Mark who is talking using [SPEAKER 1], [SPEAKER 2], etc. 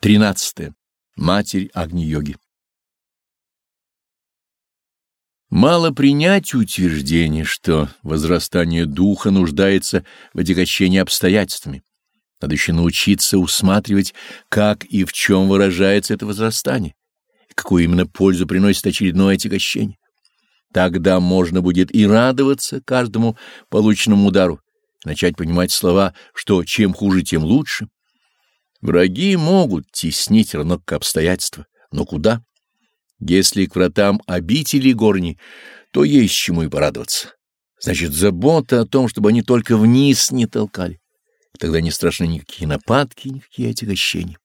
[SPEAKER 1] 13. Матерь Агни-йоги Мало принять утверждение, что возрастание духа нуждается в отягощении обстоятельствами. Надо еще научиться усматривать, как и в чем выражается это возрастание, и какую именно пользу приносит очередное отягощение. Тогда можно будет и радоваться каждому полученному удару, начать понимать слова, что чем хуже, тем лучше. Враги могут теснить равно к обстоятельства, но куда? Если к вратам обители горни, то есть чему и порадоваться. Значит, забота о том, чтобы они только вниз не толкали. Тогда не страшны никакие нападки, никакие отягощения.